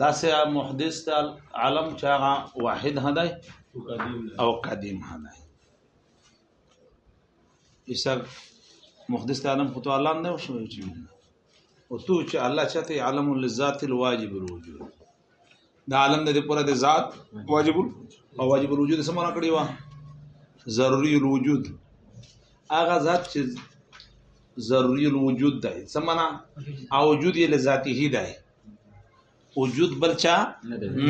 دا سه محدث ته عالم چې هغه واحد هداي او قدیم هداي ایسا محدث ته عالم خو ته الله نه شو چې او تو چې الله چاته عالم للذات الواجب الوجود دا عالم د پوره د ذات واجب او واجب الوجود سمونه کړی و ضروری الوجود هغه ذات چې ضروری الوجود ده څه معنا او وجود یې لذاته ده وجود بل چا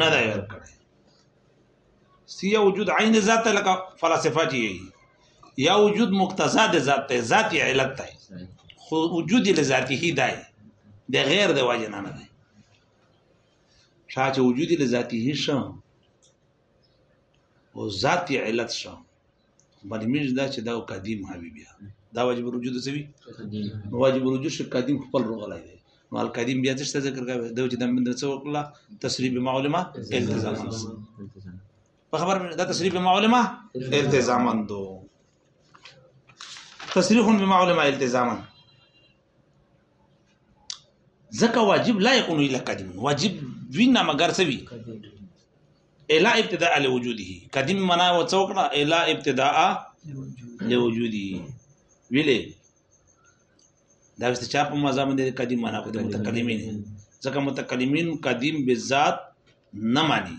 نه ده ورکړی سی وجود عین ذات لکه فلسفه چې یا وجود مقتضا د ذات ته ذات علت ده خو وجود لذاته ده د غیر د وجه نه نه ده شاته وجود لذاته شو او ذات علت شو باندې مینځ دا چې دا قدیم حوی بیا دا واجب رجوع د سوي نو واجب رجوع شي قدیم خپل روغلای دی نو القدیم بیا څه ذکر کوي دا چې د من څه وکړه تسریب معلومه التزام په خبر دا تسریب معلومه التزاما دو تصریح بمعلومه التزاما ځکه واجب لا يكون الا قديم واجب وینا مگر سوي الا ابتداء لوجوده قديم معنا وڅوکړه الا ابتداء لوجوده ویلې دا وست چا په مزه باندې قديم معنا په متکلمین ځکه متکلمین قديم بالذات نه مانی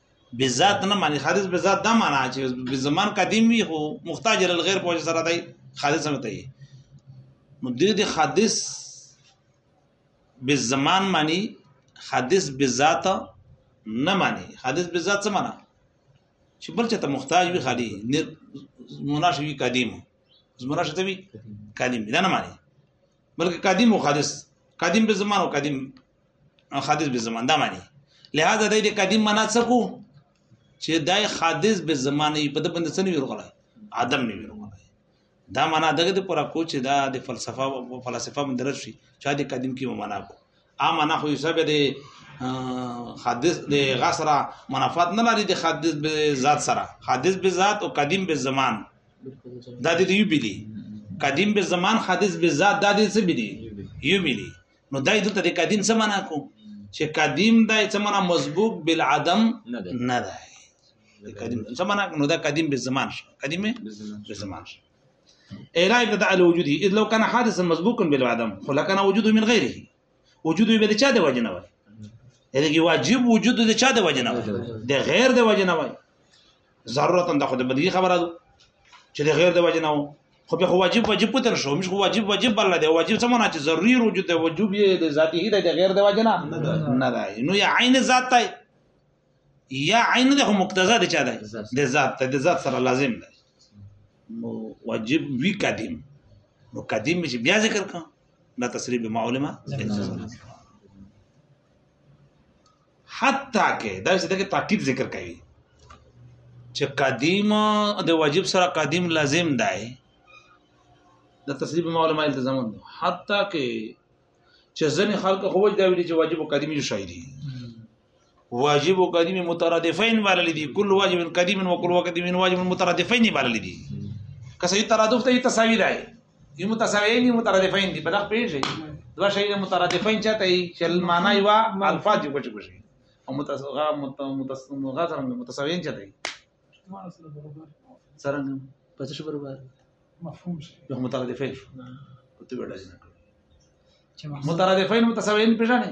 بذات نه معنی خالص بذات دا معنی چې زمان قدیم وي خو محتاج ال غیر پوجا سره دی خالص نه دی نو د دې حادث بزمان معنی حادث بذات نه معنی حادث بذات څه معنی چې بل چاته محتاج وي خالي مناشوي قدیم زمرا شته وي قدیم نه معنی بلکې قدیم او حادث قدیم به زمان او قدیم حادث به زمان دا معنی لہذا د قدیم معنا څه کو چې دای حادث به زمانه په د بند سن ویرغله عدم نه ویرغله دا معنا دغه د پورا کو چې دا د فلسفه او فلسفه مندرشي چې د قدیم کې معنا کو اما نه خو حساب دی حدیث د غسرہ منافات نه لري د حدیث به ذات سره حدیث به ذات او قدیم به زمان دا د یو بلی قدیم به زمان حدیث به ذات دا د څه بلی یو بلی نو دای دلته د قدیم څه معنا کو چې قدیم دای څه معنا مسبوق بالعدم نه ده قدیم څه معنا نو دا قدیم به زمان شو قدیم به زمان شو اي لا يبدا على وجوده اذ لو كان حادثا مسبوقا بالعدم فلكان وجوده من غيره وجوده به چا د وجه نه وای دغه واجب وجود د چا د وجه نه وای د غیر د وجه نه وای ضرورت د خود بدی خبره ده چې د غیر د وجه نه وای خو به واجب واجب پتر شو مش واجب واجب بل دی واجب څه معنی چې ضروري وجود دی وجوب یې د ذاتی دی د غیر د وجه نه نه دی نو یا عین ذات دی یا عین ده مقتضا ده چا ده د ذات ته د ذات سره لازم ده نو واجب وی قدیم نو قدیم چې بیا ذکر کوم دا تصریح به معلومه حتی کې دا چې دغه تاکید ذکر کوي چې قدیم د واجب سره قدیم لازم دی د تصریح به معلومه التزام ده حتی کې چې ځنې خلک خو وجه دا ویلي چې واجب او قدیم یو شی دي واجب او قدیم مترادفین بلل دي کل واجب قدیم او کل قدیم واجب مترادفین بلل دي که صحیح ترادف ته تساوی دی یو متساویین یو مترادفین دي په دغه پیژ دوا شی مترادفین چاته چې معنا یو الفاظ یو کوچ کوشي او متساوی متساویین چاته څنګه پڅ شو برابر مفهوم شي یو مترادفین شو په تو وړاندې نه کړو مترادفین متساویین پیژنې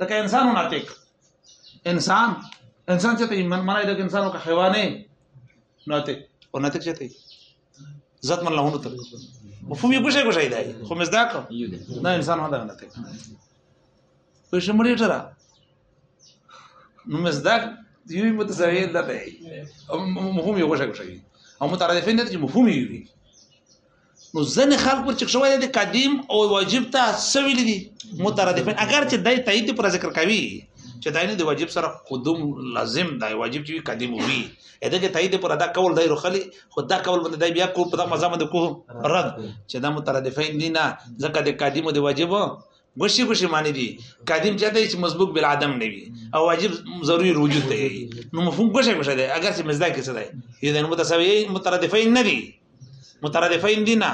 ځکه انسان ناطق انسان انسان چې ته من معنی د انسان او حیوان نه ناطق او ناطق چې ته ذات من له نو ته مفهوم یې کوشي کوشي دی خو مزدا کو نه انسان هدا ناطق په شمړې ټره نو مزدا یو متساوی نه دی مفهوم یې کوشي کوشي او مترادفین دي چې مفهوم یې وي نو ځنې خلق پر چک شوی دی قدیم او واجب ته څه ویل دي مترادفین اگر چې دای تایید پر ذکر کوي چې دای نه دی واجب سره قدوم لازم دی واجب چې قدیم وي اته کې تایید پر ادا کول دی رخلی خو دا کول باندې دی بیا کو په مزه باندې کو رد چې دا مترادفین دي نه ځکه د قدیم او د واجب غشي غشي معنی دي قادم چاته چې مسبوق بل عدم نه وي او واجب ضروري وجود دی نو مفهوم غشي غشي دی اگر چې مزدا کې څه دی اذا متساوي مترادفين نه دي مترادفين دي نه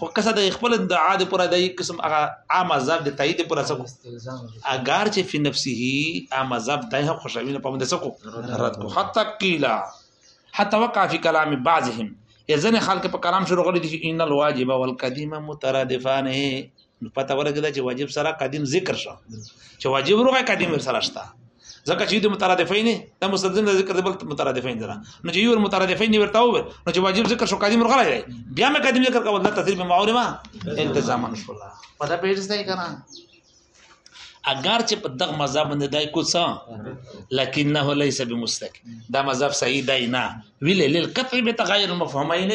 خو کسه د خپل د عاد پر د قسم هغه عام عذاب د تایید پر څه اگر چې په نفسه عام عذاب دای هم خوشاوی نه پوند څه کو رد کو حتی قیلا حتی وقع فی کلام بعضهم ځنه خلک په کلام شروع غړي دي ان الواجب والقدیم مترادفان نو پته ولګیده چې واجب سره قدیم ذکر شو چې واجب روغه قدیم سره شته ځکه چې د مترادفین د مستدین د ذکر د بل مترادفین دره نو چې یو مترادفین ورته و نو چې واجب ذکر شو قدیم روغه راځي بیا مې قدیم ذکر کول د تدریب معورمه التزام ان شاء الله پته پیژنې ځای کنه اگر چې په دغه مذهب باندې دای کو څه لکنه ليس بمستقيم دا مذهب صحیح دی نه ویل لیل قطع به تغیر المفهمین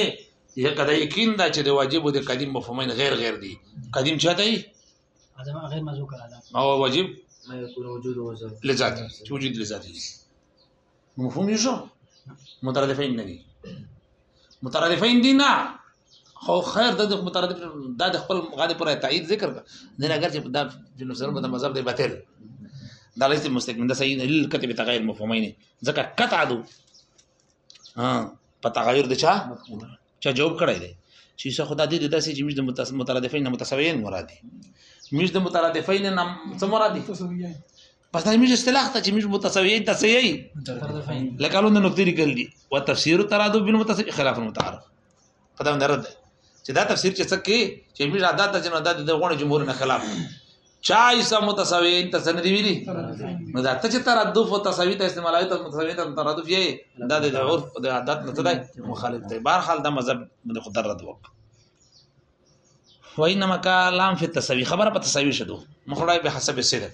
یقه دا یقین دا چې د واجب او د قدیم مفهومین غیر غیر دي قدیم چاته ای غیر مزو کړه دا او واجب ما یکون وجود او ذات لذات چې وجود لذات دي مفهوم یې شو مترادفین نه دي مترادفین دي نه خو خیر د مترادف دا د خپل غاده پر تایید ذکر کړ نه اگر چې دا جنو سره په مذهب دی باطل دا ليس مستقيم دا صحیح نه لیل کته به تغیر مفهومین ځکه قطع دو ها په تغیر د چا چا جواب کړی دی چې څه خدای دې داسې چې مش د مترادفین متساویین مراد دي مش د مترادفین نه څه مراد دي پس دا مش اصطلاح ته چې مش متساویین ته سي لکه لون نقطې لیکل دي او تفسیر ترادف بالمتساوی خلاف المتعارف په دا نه رد چې دا تفسیر چې څه کې چې مې عادت چې نه د غونډې جمهور نه خلاف چا ایسا متساوی ته څنګه دی ویلي نو دا ته چې تردف او تساوی ته استعمالوي ته متساوی ته تردف یې دا د عرف او د عادت نه تدای مخالف دی بهر حال دا مذهب د قدرت رد وک وینما کلام فی التساوی خبره په تساوی شدو مخړای به حسب صدق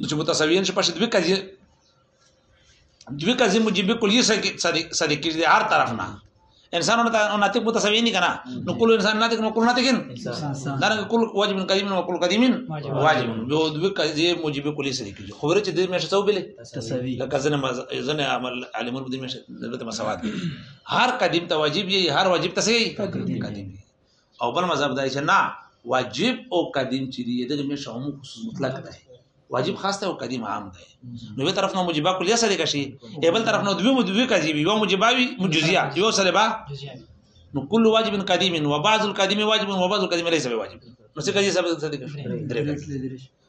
نو چې متساویین شي پښې دوی کځي دوی کځي موجب کلیه سره کې دي هر طرف نه انسانونه ته ناتق متساویین نه کنه نو کول انسان ناتق نو کول ناتقین دا نه کول واجب قدیم نو کول قدیم واجب یو دوی کځي موجب کلیه سره کې خبره چې دې مشه څو بلې تساوی لکه زنه زنه عمل عالمون دې مشه دلته مساوات هر قدیم ته واجب یي هر واجب ته سي قدیم او بل مذهب دا چې نه واجب او قدیم چې دی دغه مې شوم خصوص مطلق دی واجب خاص ته او قدیم عام دی نو یو طرف نو موجبه کلیه سره کشي ای بل طرف نو دوی موجبه کوي یو موجبه وي مجزیه یو سره با نو کل واجب قدیم و بعض القدیم واجب و بعض القدیم ليس بواجب نو څه کوي سبب څه دي درې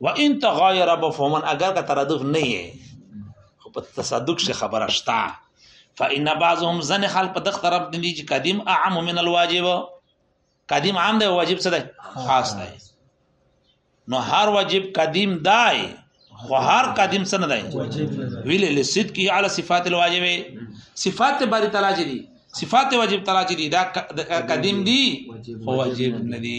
و ان تغایر ابو فمن اگر کا ترادف نه یې خو په تصدق شي خبره شتا فإن بعضهم زن خل په دغه طرف دي چې قدیم اعم من الواجب قدیم عام دی واجب څه دی خاص دی نو هر واجب قدیم دی خو هر قدیم څه نه دی ویل لسید کی علی صفات الواجب صفات باری تعالی دي صفات واجب تعالی دي دا قدیم دي خو واجب نه دي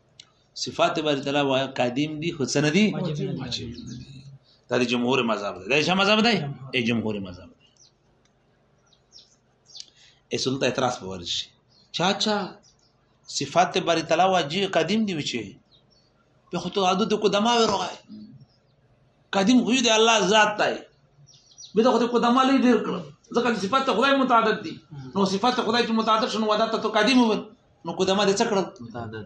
صفات باری تعالی وای قدیم دي خو سن دي دا د جمهور مذهب دی دا شه مذهب دی ای جمهور مذهب دی اصل ته اعتراض پور شي چا چا صفات باری تعالی واجی قدیم دی وچی په خو ته عادت کو دما وروغای قدیم خو دې الله ذات دی به دا خو دې قدم علی ډیر کړ ځکه چې صفات خدای متعدد دي نو صفات خدای چې متعدد شنو ودا ته قدیم وي نو قدمه دې څه کړل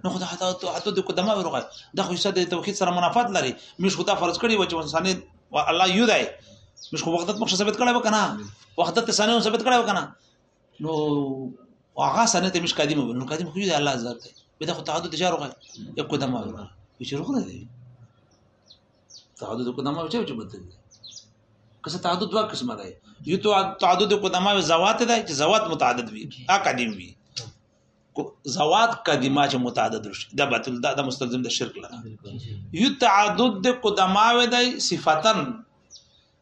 نو خدای حتی حتی دې قدمه ورغه دا خو څه د توحید سره منافات لري مش خدا فرض کړی و چې انسان الله یو دی مش خو وحدت مخ ثابت کړی وکنه وحدت ثاني ثابت کړی وکنه نو هغه سنه ته مش قدیم وبل نو قدیم خو دې الله ذات دی به دا خو تعدد تجارو غل یو قدم ما وره به شروع کړی دی تعدد قدم ما چې چې بدل دی کسه تعدد دوه قسمه دی یو تو تعدد قدم ما زوات دی چې زوات متعدد وي ا قدیم وي زوات قدیمه چې متعدد شي دا باطل دا د مستلزم د شرک لره یو تعدد قدمه وي دی صفاتن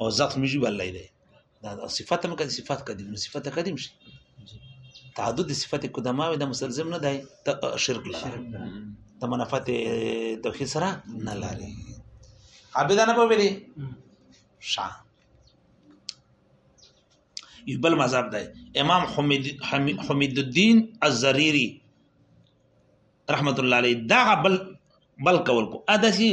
او زخم جی بل لیلی دا صفت هم کدی صفت کدی نو صفت کدی مشي تعدد صفت قدما و د مسلزم نه دی شرک لا ته منافات توحید سره نه لري عابدانه په ویلي شا یو بل مذهب دی امام حمید حمید الدین الزریری رحمت الله علیه دا بل بل کول کو ادسی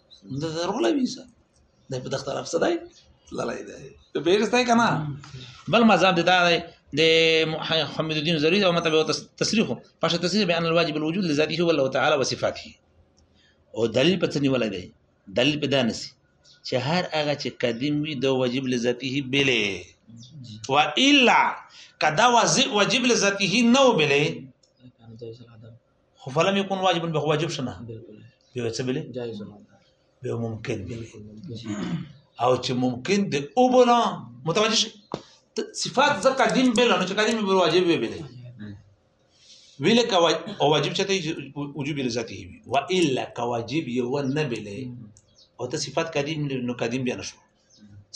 د ضرور لوي سره د په دختر افسدای لړای دی په بیرستای کنه بل مذهب دی دا دی د محمد الدين زري او مطلب تصریح پښه تصریح بیان الواجب الوجود لذاته هو الله تعالی وصفاته او دلیل په څنی ولای دی دلیل په دانس چې هر هغه چې قدیم وي د واجب لذاته بلې و الا کدا واجب لذاته نو بلې خو فلم يكون واجبا به واجب شنه به څه بلی جایز به ممکن دی او چې ممکن دی او بلا متوجه شي صفات ز قدیم بل نو چې قدیم به واجب وي بلی ویل کا واجب چته وجوب لذاته وي والا کا واجب یو نه بلی او ته صفات قدیم نو قدیم بیا نشو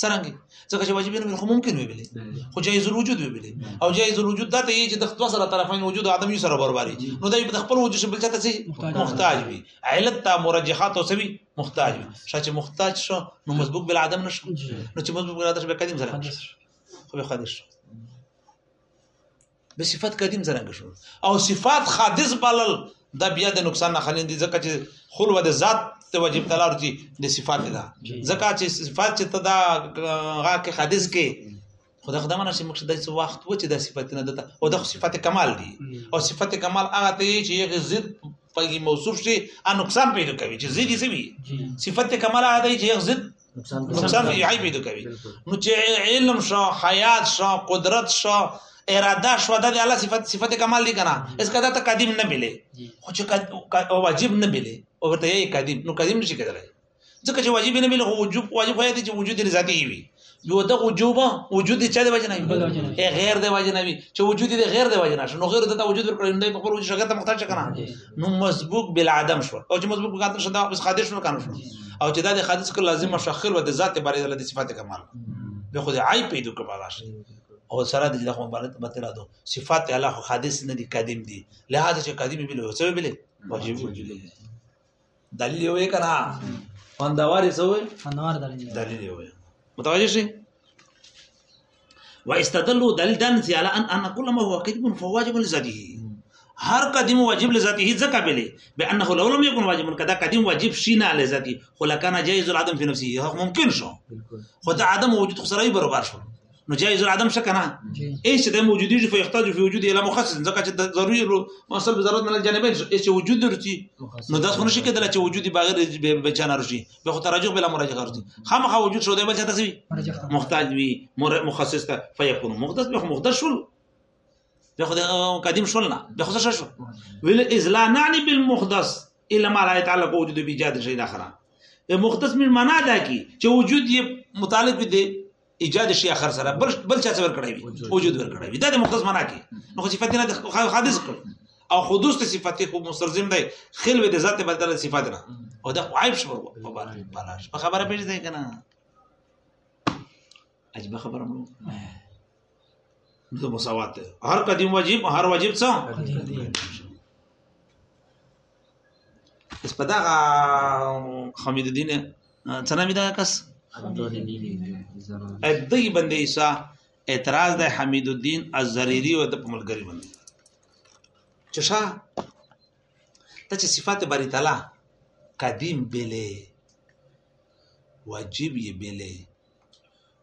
څنګه ځکه چې واجب نه خو ممکن وي بلی خو جایز الوجود وي بلی او جایز الوجود دا ته چې د خپل سره طرفین وجود او عدم سره برابري نو دا په خپل وجود شبل چاته سي محتاج وي علت ته مرجحات او سوي محتاج وي شاته محتاج شو نو مسبوق بل عدم نشو نو چې مسبوق بل عدم شبه قدیم سره خو به قادر شو به صفات قدیم څنګه شو او صفات حادث بلل دا بیا د نقصان نه خلین دي ځکه چې خلوه د ذات ته واجب تلار دي د صفات ده ځکه چې صفات چې تدا غا کې حادث کې خدا خدا منه چې مقصد د وخت و چې د صفات نه ده او د صفات کمال دي او صفات کمال هغه ته چې یو ضد په موصوف شي ان نقصان پیدا کوي چې زیږي سوي صفات کمال هغه دی چې یو ضد نقصان یې عیب دې کوي نو چې علم شو حیات شو قدرت شو اراده شو د الله صفت صفت کمال دي کنه اس کدا ته قدیم نه ملي خو چې واجب نه ملي او ته یې قدیم نو قدیم نشي کېدلی ځکه چې واجب نه ملي خو وجوب واجب خو دې چې وجود ذاتي وي یو د وجوب وجود چا دی وجه نه وي غیر دی وجه نه وي چې وجود دی غیر دی وجه نه شنو غیر د وجود پر کړه نه په خپل وجود شګه ته محتاج کنه نو مسبوق بالعدم شو او چې مسبوق بالعدم شو دا بس قادر شو کنه شو او چې دا د حادث کله لازم او شخص و د ذات باندې د صفات کمال به خو عیب پیدا کوم راشه او سره د لغو باندې متلا دو صفات الله خو حادث نه دي قادم دي لهدا چې قادم به له سبب له واجب دلیل یو کنا خوندوار یې سوې خوندوار دلیل دلیل یو متوجه شي واستدلوا دليلا على ان ان كل ما هو كذب فهو واجب لذاته هر قدیم واجب لذاته ځکه بلی بانه لو لم يكن واجب کدا قدیم واجب شي نه لذاته خو لکان جائز العدم في نفسه هغه ممکن شو خو دا عدم وجود خو سره برابر شو نو جایز العدم څه کنه ايش د موجودي جو فيحتاج في وجود الى مخصص ځکه چې ضروري مسل به ضرورت نه جانبین ايش وجود لري نو دا څنګه شي کېدل چې وجود بغیر به چانه رشي به خو ترجح بلا مراجعه کوي خامخا وجود شو دی بل چاته سي محتاج وي مخصص ته فيكون مختص به مختص شول به خو قدیم شول نه به خو څه شو ویل اذ لا نعني بالمختص الا ما لا يتعلق وجود بجاد شيء اخر مختص من معنا دا کی چې وجود یې متعلق دی ایجاد شي اخر سره بل بل چا څه ورکړی وي وجود ورکړی وي دا د مختص معنا کې نو صفات نه حادث کړ او حدوث ته صفات خو مستلزم دی خلوه د ذات بدل صفات نه او دا خو عیب شو مبارک بلاش په خبره پیژ دی کنه عجبه خبره مو نو مساوات هر قدیم واجب هر واجب څه اس په دا حمید الدین څه نامي دا کس ادی باندې ایسا اعتراض د حمید الدین الزریری او د ملګری باندې چشا ته چې صفات باری تعالی قدیم بلې واجب یې بلې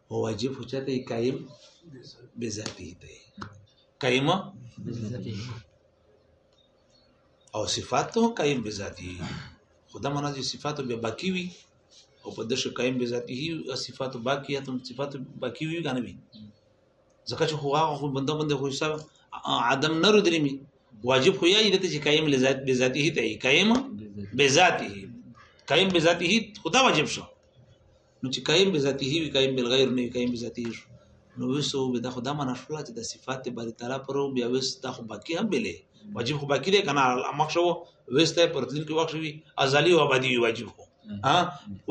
او واجب خو چاته قائم بذاتی دی قائم بذاتی او صفات ته قائم بذاتی خدا منا چې صفات به باقی وي او په دشه قائم بذاتی صفات باقیات صفات باقی وي غنه وي ځکه چې خو هغه بنده بنده خو حساب عدم نه ردري می واجب خو یې دته چې قائم لذات بذاتی ته قائم بذاتی قائم بذاتی خدا واجب شو نو چې قائم بذاته وي قائم بالغیر نه قائم بذاته شو نو وسو به دا خدای منه شو چې د صفات باری تعالی پر بیا وس دا خو باقی هم بلې واجب خو باقی دی کنه مخ شو وس ته پر تل کې وخت وي ازلی او ابدی واجب خو ها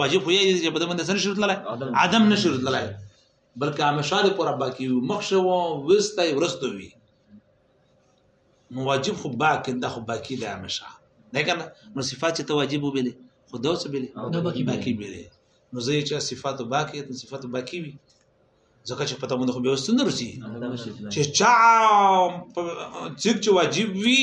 واجب خو یې چې په دمن سن شرط لای عدم نه شرط لای بلکې همیشه د پر باقی مخ شو وس ته ورستوي نو واجب خو باقی دا خو باقی دی همیشه نه کنه نو صفات چې ته واجب وبلې خو دا څه بلې نو باقی باقی بلې نو زه چې صفات باقی ته صفات باقی وي ځکه چې پته مونږ خو به وستنه رسی چې چا چې واجب وي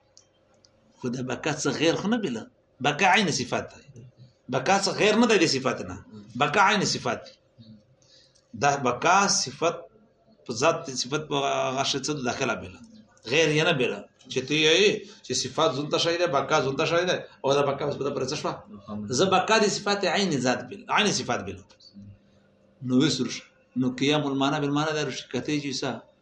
خو د بقا څخه غیر خو نه بلا بقا عین صفات ده بقا څخه غیر نه دی صفات نه بقا عین صفات دی دا بقا صفت په ذات صفت په غاښه څه داخله بلا غیر یې نه بلا چې ته یې چې صفات زونته شوی ده بقا زونته شوی ده او دا بقا اوس په پر څه شو زه بقا دي صفات عین ذات بلا عین صفات بلا نو وسرش نو قیام المعنى بالمعنى دا رشکته چې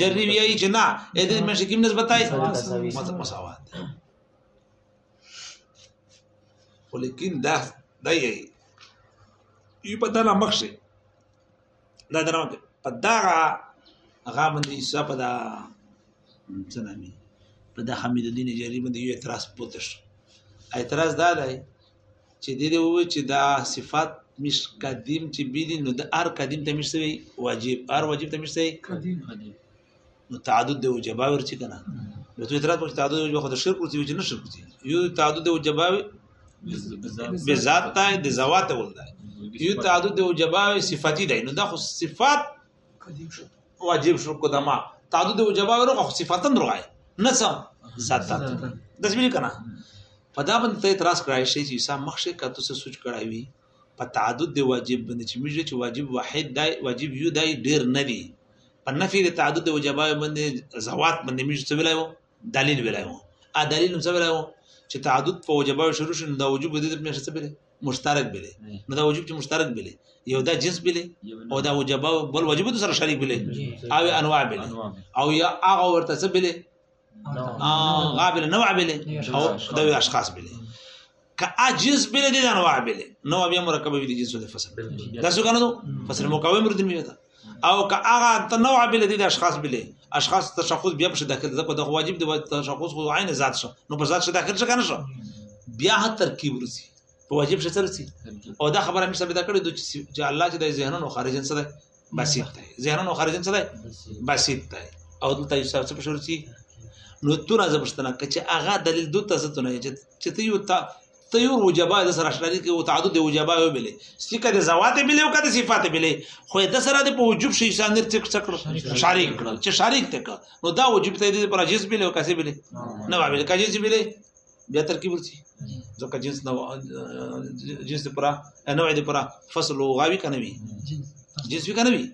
جری ویای چې نه اې دې مې شکیم نسبت آی مساوات ولیکن دا دا یې ای په دغه مخ شي دا درو په دغه هغه باندې حساب دا څه نامي په د حمید الدین جری باندې یو اعتراض پوتش اعتراض دا دی چې دې دې وویل چې دا صفات مش قدیم چې بیلی نو د ار قدیم ته مش سوی واجب ار واجب ته مش سوی قدیم نو تعدد دی وجباور چې کنه نو ته اعتراض وکړه تعدد وجبه خو د شرک ورته چې نه شرک دي یو تعدد دی وجباوي به ذات ته د زوات ولدا یو تعدد دی وجباوي صفاتی دی نو دا خو صفات واجب شو قدما تعدد وجبا ورو خو صفاتن روای نه سم ذاتن د سمې کنه په دا باندې ته اعتراض کړای شي چې سم مخشه کته څه سوچ کړای وي په تعدد دی واجب باندې چې موږ چې واجب واحد دی واجب یو دی ډیر نه دی په نفي د تعدد وجبا باندې زوات باندې موږ څه ویلایو دلیل ویلایو ا دلیل نو څه ویلایو چې تعدد په وجبه شروع شنه دا وجوب دې په نشه څه بلی مشترک بلی نو دا وجوب چې مشترک بلی یو دا جنس بلی او دا وجبه بل وجب سره شریک بلی او انواع بلی او یا هغه ورته څه بلی غابل نوع بلی او دا اشخاص بلی که عاجز بل دي نه وابل نو بیا مرکب دي جنس د فصل دا څه کنه فصل مقاوم ردن میته او که هغه تنوع بل دي د اشخاص بل اشخاص تشخص بیا په داخل ځکه د واجب د تشخص خو عین ذات شو نو په ذات شو داخل شو کنه شو بیا ترکیب ورسي په واجب شته ورسي او دا خبره مې ثابته کړې چې الله چې د ذهنونو خارجن سره بسيط دی زیانن او خارجن څه دی بسيط دی او دلته یو څه په شروع سي نو تونه زبشتنه کچه هغه دلیل دوه تاسو ته نه چې ته یو تا ته یو وجبا د سره شلري کې او تعدد وجبا یو بلی سکه د زوات بلی او کده صفات بلی خو د سره د په وجوب شي انسان نر څک څک شریک کړل چې شریک تک نو دا وجوب ته د پر جز بلی او کسي بلی نه بلی کجز بلی بیا ترکیب ورسي ځکه جنس نو جنس پرا نوع دې پرا فصل او غاوي کنه وي جنس وی کنه وي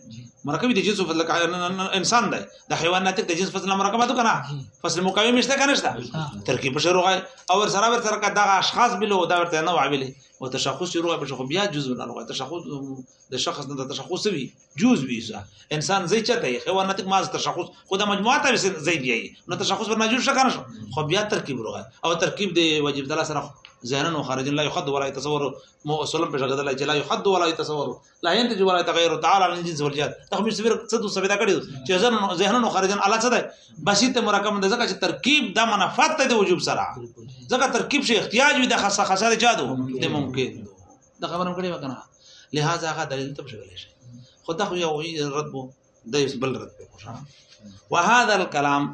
مرکب دي جنس فصل انسان دی د حیوانات د جنس فصل مرکباتو کنه فصل مقاوم مشته کنه شته ترکیب په شروع او سره ور سره دغه اشخاص بلو دا ورته نوع بلې او تشخص شروع په شخو بیا جزء نه لغه تشخص د شخص نه د تشخص وی جوز ویزا انسان زی چته یې خو نه تک ماز تشخص خو د مجموعه ته زی بیا نو تشخص ورنه جوړ شکه نشو خو بیا ترکیب روغه او ترکیب دی واجب دلا سره ذهنا وخارجا لا يحد ولا يتصور مو اسلم په شګه دلا چې لا يحد ولا يتصور لا هند جو ولا تغير تعالى عن جنس والجهات تخمي سبير څه دوه سبيدا کړی چې ذهنا ذهنا وخارجا الله څه ده بسيط مرکب ده ځکه چې ترکیب د منافات ته د وجوب سره ځکه ترکیب شي احتیاج وي د خاصه خاصه جادو د ممکن دا خبره کړې وکنه لہذا هغه دلیل ته شوی شي خو دا خو یو رد وو د یوس بل رد په خوشا وهذا الكلام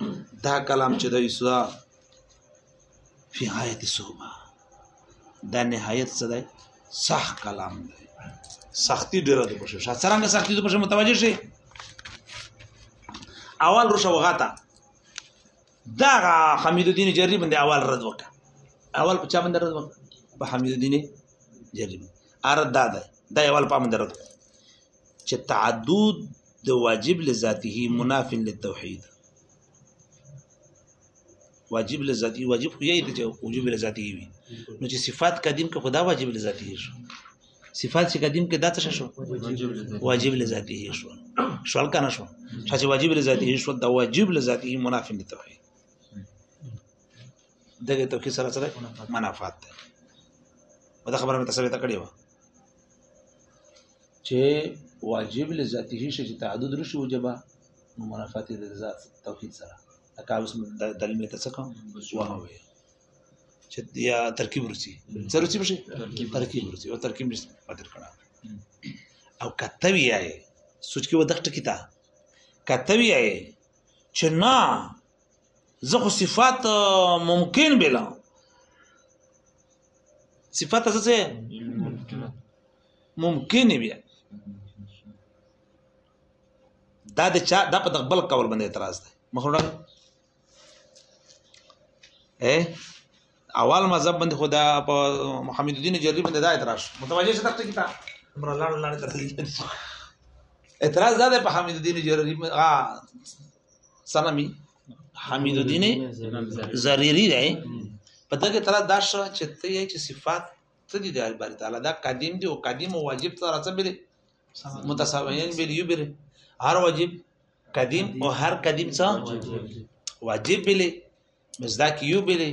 دا کلام چې د یسوا فی آیت صوبه دا نهایت څه دی صح کلام دی سختی ډیره د بشه شا څنګه سختی د بشه متوجه شي اول روشه وغاتا دا حمید الدین جری باندې اول رد وکړه اول په چا باندې رد وکړه په حمید الدین جری ار دا ده دا اول په باندې رد چې تعدد د واجب لذاته مناف للتوحید واجب لذاتی واجب خو یې د وجوب لذاتی وي نو چې صفات قدیم که خدا واجب لذاتی شو صفات چې قدیم کې دا څه شو واجب لذاته شو شوال کنه شو چې واجب لذاته شو دا واجب لذاته منافع دي توحید دغه توحید سره سره منافات ده دا خبره مې تاسو ته کړې و چې واجب لذاته شي چې تعدد رشي وجبه منافات د ذات توحید سره دا کاوس دلیل مې تاسو کوم واه وي چې یا ترکیب ورسی څه ورسی بشي ترکیب ورسی او ترکیب نشته پاتې کړه او کته وی آی سوچ کې ودغه ټکی تا کته وی آی چې نه زه خو صفات ممکن بلا صفات څه ممکن بیا دا د چا د په خپل قول باندې اعتراض ده مخوره اے اول مذهب باندې خدا په محمد الدین جری باندې دا اعتراض متوجه شته ته کیتا امر الله الله تر اعتراض دا په حمید الدین جری ها سلامي حمید الدین زریری دی په دغه اعتراض دا شو چې ته یې چې صفات ته دي د الله تعالی دا قدیم دی او قدیم او واجب سره څه بری متساویین بری یو بری هر واجب قدیم او هر قدیم څه واجب بلی مزدا کیو بلی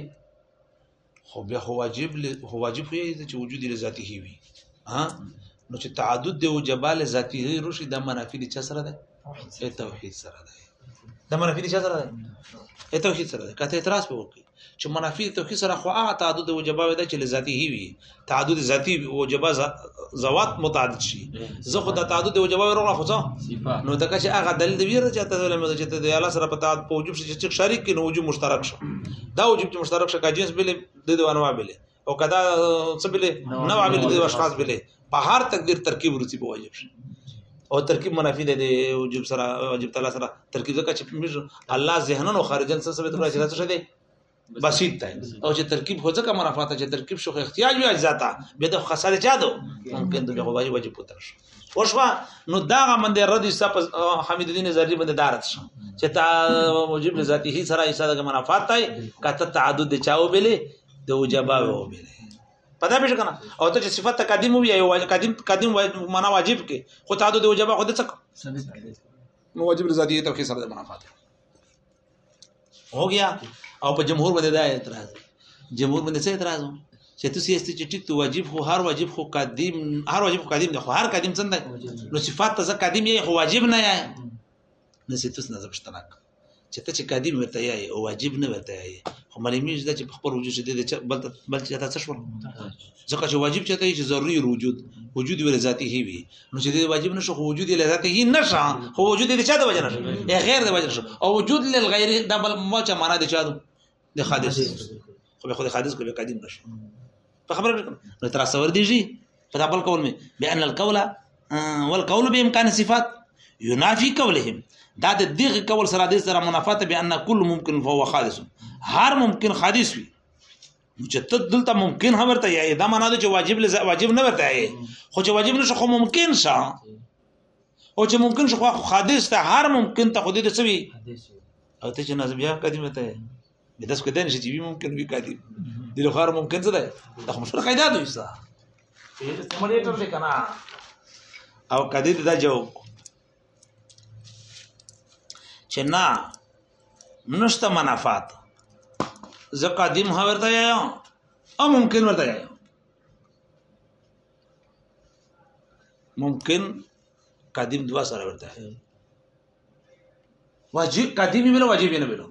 خو به هو واجب هو واجب وي چې وجود لري ذاتی وي ها نو چې تعدد دی او جبال ذاتی هي روشي د منافي د چا سره ده توحید سره ده د منافي د چا سره ده توحید سره ده کته اعتراض وکړي چې منافی توحید سره خو هغه تعدد وجبه وي چې لذاتی وي تعدد ذاتی وجبه زوات متعدد شي زه خو د تعدد وجبه ورغله خو نو دا چې هغه دلیل دی ویره چې ته ولې مده چې ته د الله سره په تعدد په وجوب شي چې شریک کې نو وجوب مشترک شو دا وجوب چې مشترک شو کا جنس بل د دوه انواع بل او کدا څه بلی نو عامل دي اشخاص بلی په هر تقدیر ترکیب ورسی په واجب شي او ترکیب منافی دی دی وجوب سره واجب تعالی سره ترکیب ځکه چې موږ الله ذهنن او خارجن سره ثابت کړی چې تاسو شه دی بسیط دی او چې ترکیب هو ځکه منافات چې ترکیب شو احتیاج وي اجزاتا به د خساره چا دو ممکن د هغه واجب واجب پتر شو وشوا نو دا غمن دی رد سپ حمید الدین زری باندې دارت شو چې تا وجوب ذاتی هی سره ایسا د منافات دی کته تعدد چاو بلی د وجبا و به په دا پېښه کنه او ته چې صفت قدیم وي او قدیم قدیم معنا واجب کې خو ته د وجبا خو د څه نو واجب رضا دي ته کې سره د منافات هو گیا او په جمهور باندې دا اعتراض جمهور باندې څه اعتراض وو چې تاسو یې چې ټیک ته واجب خو هر واجب خو قدیم هر واجب خو قدیم دی خو هر قدیم څنګه نو صفات ته قدیم یې خو واجب نه یې نو ستاسو نظر پښتنه چې ته چې قادم ورته یې او واجب نه ورته یې خو معلومي ده چې په خپل وجود شدید چې بل بل چې تاسو شو ځکه چې واجب چته چې ضروري وجود وجود ور ذاتی هی وي نو چې دې واجب نشو خو وجود له ذاتی هی نشه خو وجود دې چا د وجه نشه یا غیر د وجه نشه او وجود للغیر د بل ما چې معنا دې چا د خادث خو به خو حدیث کو به قدیم نشو په خبره کوم نو تر څور دیږي په دا بل قول می بان القول والقول بامکان صفات ينافي قولهم دا د دغه قول سره د سره منافات به ان کل ممکن فهو خالص هر ممکن خالص وي مجتد دلته ممکن هم ورته یا دا معنا ده چې واجب لز... واجب نه ورته یې خو چې واجب نشه خو ممکن شه او چې ممکن شو خو حادث ته هر ممکن ته خو دې څه وي او ته چې نازم بیا قدیمه ته د تاسو کته نشي چې ممکن وي کاتي د لخر ممکن څه ده دا خو مشره قاعده ده یسا سیمولیټر دی کنه او کدی دا جو چې نه نشته منافات زه قدیم ها ورته یایم او ممکن ورته یایم ممکن قدیم دوا سره ورته واجب قدیم ویل واجب نه ویل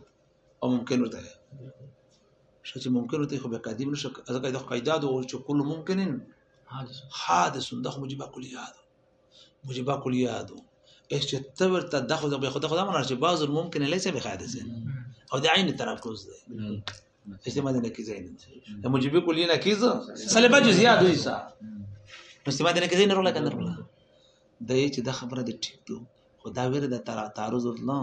او ممکن ورته شې چې ممکن ورته خو به قدیم نشه ځکه دا قاعده ده چې کل ممکن حادث حادث دا خو موجبه کلیه ده موجبه کلیه ده ايش چې تبر ته د خو د خو د خو د مناسب بعض ممکن ليس بحادث او د عین تراکوز ده استعمال نه کیږي نه موجبه کلیه نه کیږي سلبه جزئیه ده ایسا استعمال نه کیږي نه رولا کنه رولا د چې دا خبره د ټیک ده خو دا ویره د تعارض الله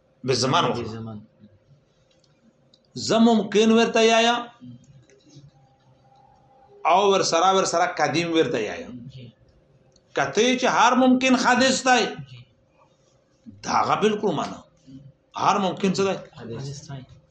به زمان وخت زه ممکن ورته یا یا او ور سره ور سره قدیم ورته یا یا کته چې هر ممکن حادث دی دا غبل کو معنا هر ممکن څه دی حادث دی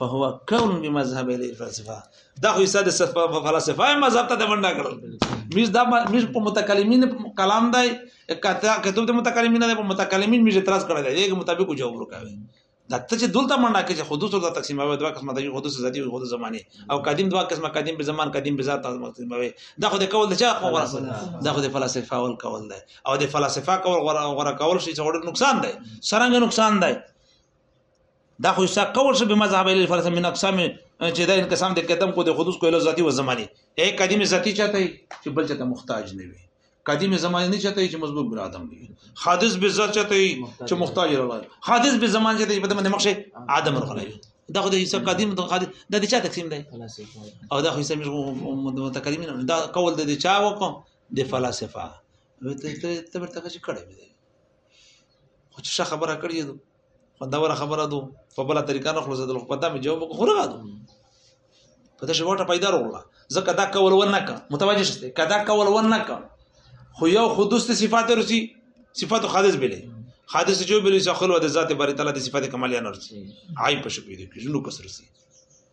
فهو کون بمذهب الفلسفه دا خو یسه د فلسفه مذهب ته د منډه کړل میز دا میز په متکلمین کلام دی کته کتب د متکلمین دی په متکلمین میز اعتراض کړی دی دغه مطابق جواب ورکاوه دا ته چې دلته منډه کې چې حدوث ته تقسیم اوی دوه قسمه دی حدوث ذاتی او حدوث زماني او قدیم دوه قسمه قدیم به زمان قدیم به ذات تقسیم اوی دا خو د کول د چا خو غره دا خو د فلسفه ول کول دی او د فلسفه کول غره کول شي چې نقصان دی سرنګ نقصان دی دا خو څه قول شو به مذهب ال فرض من اقسام چې دا انقسام د قدم کو د حدوث کو له ذاتی و زماني اے قدیم ذاتی چاته چې بل چاته محتاج نه وي قدیم زمانه نه چاته چې مضبوط بر ادم وي حادث به ذات چاته چې محتاج راغلی حادث به زمانه چاته چې په دمه مخشه ادم راغلی دا خو د عیسی قدیم د قدیم د دې چا تقسیم دی او دا خو عیسی متکلمین دا قول د دې چا وکم د فلسفه ته ته ورته کړی خو چې خبره کړی خوندوره خبره دو په بل طریقه نه خلوص دل خو پتا مې جواب کو خورغه دو په دې شوټه پیدا وروړه زکه دا کول ونه ک متوجه شته کدا کول ونه ک خو یو خودست صفات رسی صفات حادث بلی حادث جو بلی ځخلو د ذات بری تعالی د صفات کمالیان رسی عیب په شپې دي کې جنو کسر رسی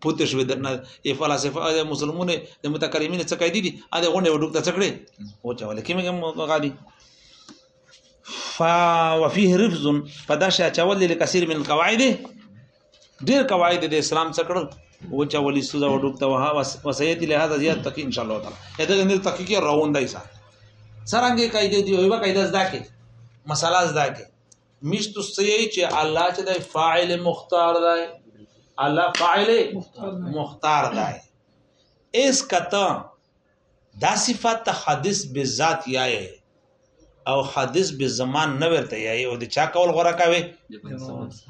پوت شو درنه ای فلسفه د مسلمانونه د متکلمین څخه قیدی دي ا د غونډه وډوک ته څکړي او چا ولکه موږ غالي ف وفيه رفض فدا شي چول لري کثیر من القواعد ډیر قواعد د اسلام څخه او چا ولي سوزا وډوک ته وها وسيت له هذا زیات تک ان شاء الله تعالی اته د تحقیق روان دی سره څنګه قاعده دی یو قاعده زده کې مساله زده کې مشت سي چې الله چې د فاعل مختار دی الله فاعل مختار دی اس کته دا صفات حدیث به ذات یای او حدیث به زمان نه ورته یای او د چا کول غره کوي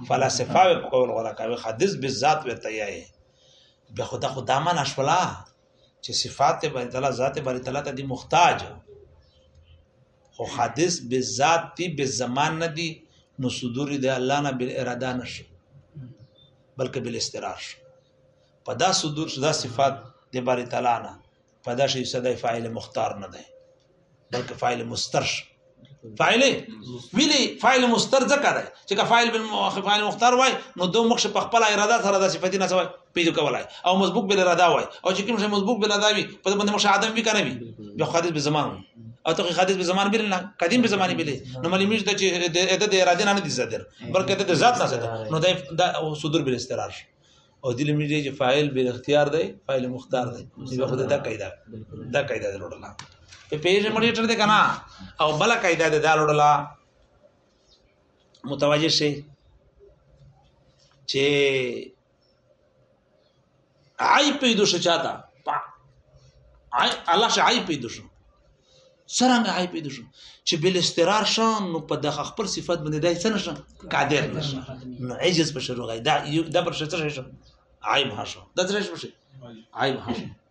فلسفه کول غره کوي حدیث به ذات ورته یای به خدا خدا من اشولا چې صفات به تعالی ذات به تعالی ته دي محتاج خو حدیث به ذات دی به زمان نه دی نو صدور دی الله نه بل اراده نشي بلکې بل استرار شي په دا صدور دا صفات د باری تعالی نه په دا شی صدا فاعل مختار نه دی بلکې فاعل مسترش فاعل ویلی فاعل مستر ځکه دی چې که فاعل فاعل مختار وای نو دوه مخ په خپل اراده سره د صفتی نه سوای پیدا کولای او مسبوق بل اراده وای او چې کوم شی مسبوق بل اراده وي په دې باندې مخ عدم وی کنه وي بیا خالص به زمان وي او ته حادث به زمان بل نه قدیم به زمانه بل نو ملي مش د چې د اراده نه دي زادر بلکې د ذات نه زادر نو د صدور بل استقرار او دل مې دي چې فاعل بل اختیار دی فاعل مختار دی چې به خود دا قاعده دا قاعده لرله په پیج مونیټر دی کنه او بل قاعده ده دا لرله متوجه شي چې عیب پیدا شو چاته الله شي عیب پیدا شو څنګه عیب پیدا شو چې بل استقرار شون نو په دغه خپل صفات باندې دای څه نشه قادر نشه نو عجز په شروع غي دا دا پر شتر شي عیب هاشو دا درې شي عیب هاشو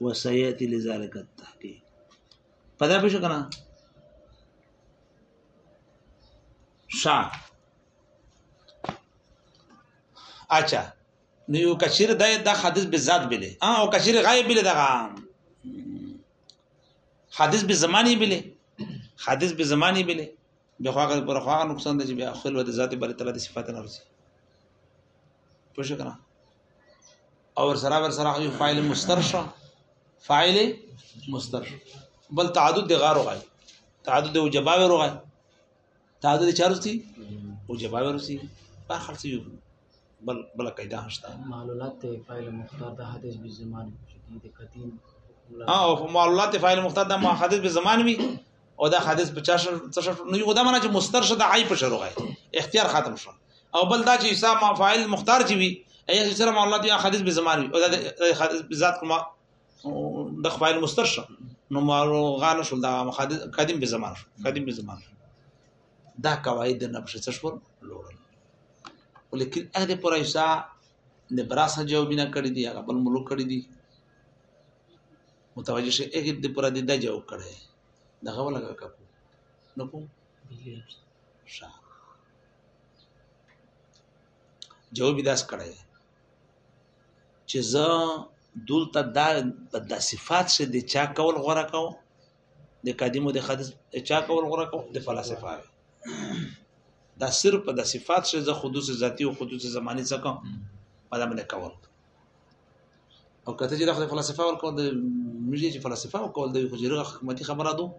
وسياتي لذلك التحقيق پدا پښه کنه شا اچھا نو یو کثیر د د حدیث به ذات بلی ها او کثیر غایب بلی دغه حدیث به زمانی بلی حدیث به زمانی بلی به خواږه پر خواږه نقصان دی چې بیا خپل د ذات بل تعالی د صفات نه ورسي پوه شو کنه او ور سره ور سره یو فاعل مستر شو فاعل مستر شو بل تعدد د غارو غای تعدد او جباوه روغای تعدد چارستی او جباوه روسی په خلصي بل بل قاعده هشته معلولات ته فاعل مختار د حدیث به زمان شدید قدیم او معلولات فاعل مختار د حدیث به زمان وی او دا حدیث په چا څه نه یو دا معنی چې مستر شد عیب شروع غای اختیار ختم شو او بل دا چې اسم فاعل مختار چې وي اي سره ما الله دي حدیث به زمان وي او دا ذات کوم د فاعل مستر شو نو مارو غانو شو دا قدیم به زمان شو قدیم به زمان شو دا قواعد نه بشه څه شو لورل ولیکن اهل پر ایسا د براسه جواب نه کړی دی هغه بل ملک کړی دی متوجه شي هغه د پر دې د جواب کړي دغه ولګه کپو نو کوم جواب داس کړی چې زه دلته دا د صفات څخه د چا کول غوړه کو د قدیمو د حدیث چا کول غوړه کو د فلسفه دا صرف د صفات څخه زه خودوس ذاتی او خودوس زمانی څخه په دامن کول او کته چې د فلسفه ور کول د مجلس فلسفه او کول د خجرغه حکومتي خبره دوه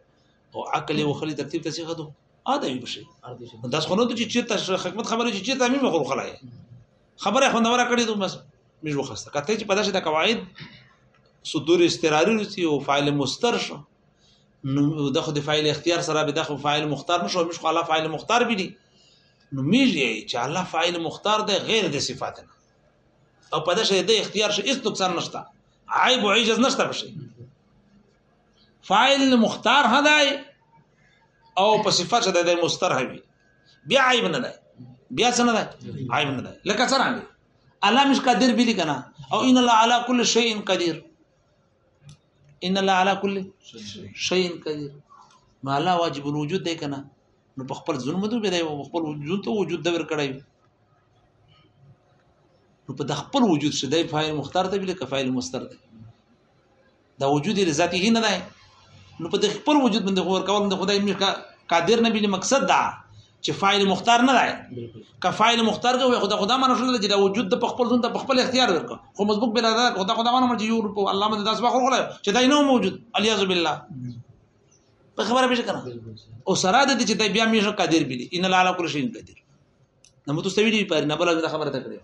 او عقل او خلی ترتیب ته څه غدو ا د یو شي دا څنګه نو چې چیرته حکمت خبره چې چیرته مې مخور خلای خبره خوندوره کړې دوه بس مې وخسته کته چې په داسې د قواعد صدور استراری رسی او فاعل مستر شو نو دغه د فاعل اختیار سره به دغه فاعل مختار نشو مش خو الله فاعل مختار بلی نو میږي چې الله فاعل مختار ده غیر د صفات نه او په داسې د اختیار شي هیڅ نقصان نشته عیب او عجز نشته پشي فاعل مختار هداي او په صفت د مستر هوي بیا عیب نه ده بیا څه نه ده عیب نه ده لکه څنګه الله مش قادر به لګنا او ان الله على كل شيء قدير ان الله على كل شيء قدير ما الله واجب الوجود دی کنه نو په خپل ظلم دوی به دی خپل وجود ته وجود د ور کړی نو په خپل وجود شې دی فاعل مختار ته ویل کفایل مستر دی دا وجود لذاته نه دی نو په د خپل وجود باندې غور کول د خدای مخ قادر نه بلی مقصد دا چې فاعل مختار نه دی که فاعل مختار کوي خدا خدا منو شول چې دا وجود د خپل ځون ته خپل اختیار ورک خو مزبوق بلا دا خدا خدا منو چې یو په الله باندې داس بخور غل چې دا نه موجود الیاذ بالله په خبره به کنه او سره د دې چې بیا مې قادر بلی ان الله علی کل شیء قدیر نو متوسویلی پر نه بل خبره تکړه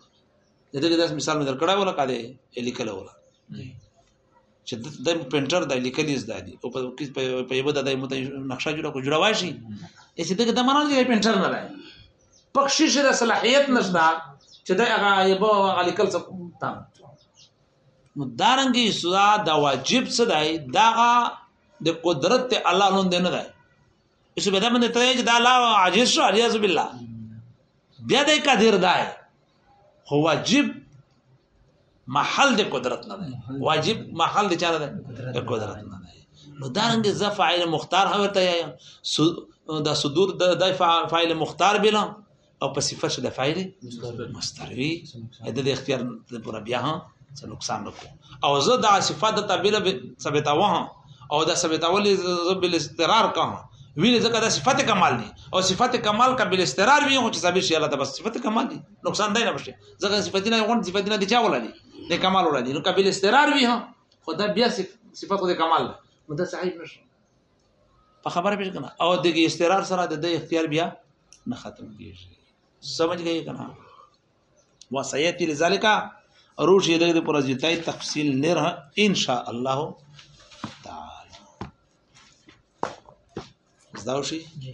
د دې داس مثال مې درکړای ولا کاله یې لیکل ولا چې د پرنټر د لیکل یې زده دي او په په یو د مت نقشه جوړه کو جوړه واشي چې دغه د مراد یې پرنټر نه لای پکښې چې د صلاحیت نشته چې دا هغه یې به هغه لیکل څه تام نو دارنګي سزا د واجب څه دی داغه د قدرت ته الله لوند نه دی اوس به دا باندې ته چې دا لا عاجز شو الیاذ بالله بیا دې قادر دی خو واجب محل د قدرت نه دی واجب محل د چاره دی د قدرت نه دی نو دا رنګ ز فاعل مختار هوته یا دا صدور د فاعل مختار بلا او په صفه شو د فاعل مستروي د دې اختیار د پورا بیا هم څه نقصان نکو او زه دا صفه د تعبیر ثابته وه او دا ثابته ولې زه بل استقرار کوم ویل ځکه دا صفت کمال دي او صفت کمال کا بل استقرار وي خو چې ثابت شي الله ته بس صفت کمال دي نقصان دی نه بشي ځکه صفت نه غون صفت نه دي چا ولا دي د کمال ولا دي نو کا بل استقرار وي خو دا بیا صفت د کمال نو دا صحیح نشي په خبره پېژ کنه او د استقرار سره د اختیار بیا نه ختم کیږي سمجھ گئے کنه وسياتي لذلك روش دې د پرځتای تفصیل نره ان شاء الله تعالی زداو شي جی